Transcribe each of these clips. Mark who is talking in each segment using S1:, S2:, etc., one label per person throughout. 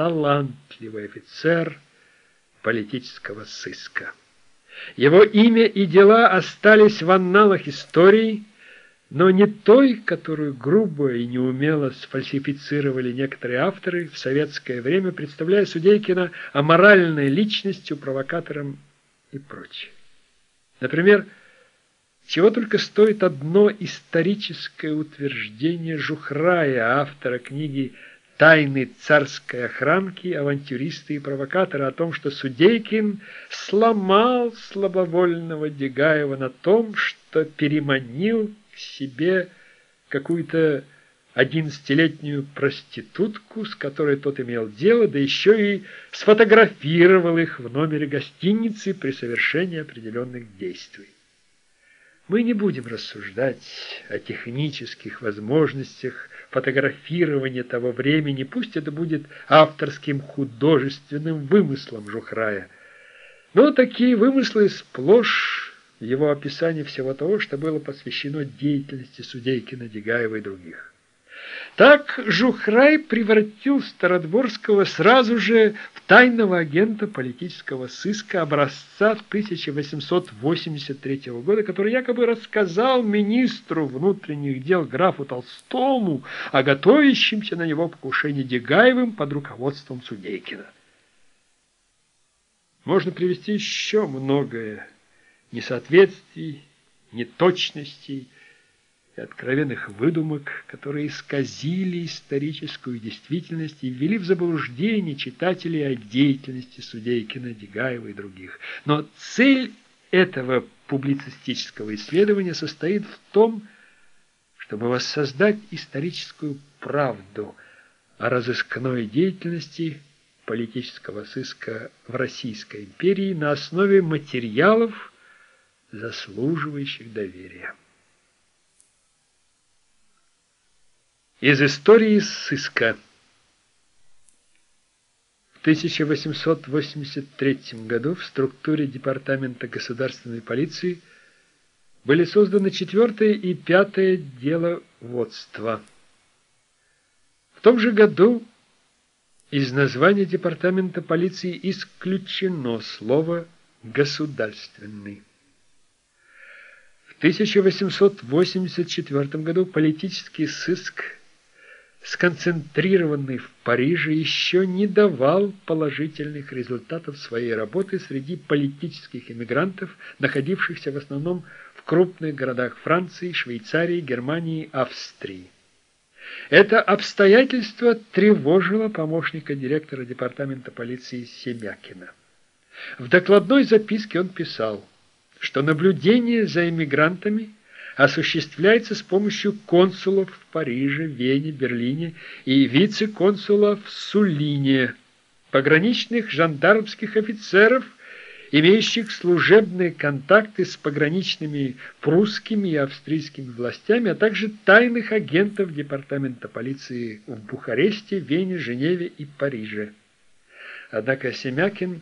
S1: талантливый офицер политического сыска. Его имя и дела остались в анналах истории, но не той, которую грубо и неумело сфальсифицировали некоторые авторы в советское время, представляя Судейкина аморальной личностью, провокатором и прочее. Например, чего только стоит одно историческое утверждение Жухрая, автора книги «Тайны царской охранки, авантюристы и провокаторы» о том, что Судейкин сломал слабовольного Дегаева на том, что переманил к себе какую-то одиннадцатилетнюю проститутку, с которой тот имел дело, да еще и сфотографировал их в номере гостиницы при совершении определенных действий. Мы не будем рассуждать о технических возможностях фотографирования того времени, пусть это будет авторским художественным вымыслом Жухрая. Но такие вымыслы сплошь его описании всего того, что было посвящено деятельности Судейкина, Дегаева и других. Так Жухрай превратил Стародворского сразу же в тайного агента политического сыска образца 1883 года, который якобы рассказал министру внутренних дел графу Толстому о готовящемся на него покушении Дегаевым под руководством Судейкина. Можно привести еще многое несоответствий, неточностей, откровенных выдумок, которые исказили историческую действительность и ввели в заблуждение читателей о деятельности Судейкина, Дегаева и других. Но цель этого публицистического исследования состоит в том, чтобы воссоздать историческую правду о разыскной деятельности политического сыска в Российской империи на основе материалов, заслуживающих доверия. Из истории сыска. В 1883 году в структуре Департамента государственной полиции были созданы четвертое и пятое деловодство. В том же году из названия Департамента полиции исключено слово «государственный». В 1884 году политический сыск – сконцентрированный в Париже, еще не давал положительных результатов своей работы среди политических эмигрантов, находившихся в основном в крупных городах Франции, Швейцарии, Германии, Австрии. Это обстоятельство тревожило помощника директора департамента полиции Семякина. В докладной записке он писал, что наблюдение за эмигрантами – осуществляется с помощью консулов в Париже, Вене, Берлине и вице-консулов в Сулине, пограничных жандармских офицеров, имеющих служебные контакты с пограничными прусскими и австрийскими властями, а также тайных агентов Департамента полиции в Бухаресте, Вене, Женеве и Париже. Однако Семякин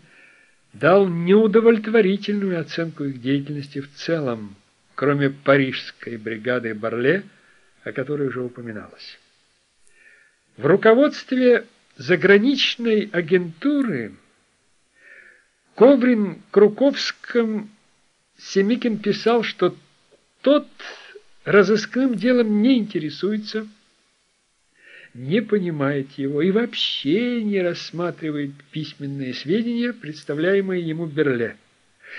S1: дал неудовлетворительную оценку их деятельности в целом, кроме парижской бригады Барле, о которой уже упоминалось. В руководстве заграничной агентуры Коврин Круковском Семикин писал, что тот разыскным делом не интересуется, не понимает его и вообще не рассматривает письменные сведения, представляемые ему Берле.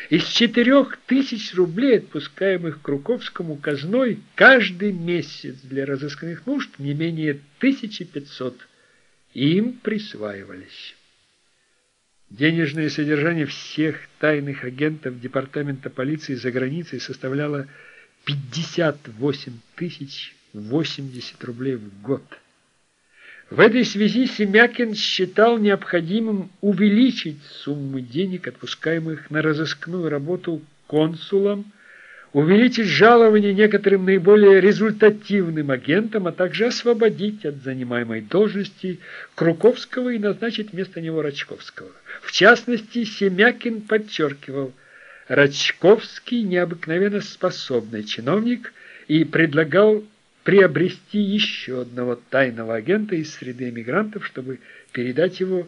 S1: Из четырех тысяч рублей, отпускаемых Круковскому казной, каждый месяц для разыскных нужд не менее 1500 им присваивались. Денежное содержание всех тайных агентов Департамента полиции за границей составляло 58 тысяч 80 рублей в год. В этой связи Семякин считал необходимым увеличить суммы денег, отпускаемых на разыскную работу консулам, увеличить жалование некоторым наиболее результативным агентам, а также освободить от занимаемой должности Круковского и назначить вместо него Рачковского. В частности, Семякин подчеркивал, Рачковский необыкновенно способный чиновник и предлагал приобрести еще одного тайного агента из среды эмигрантов, чтобы передать его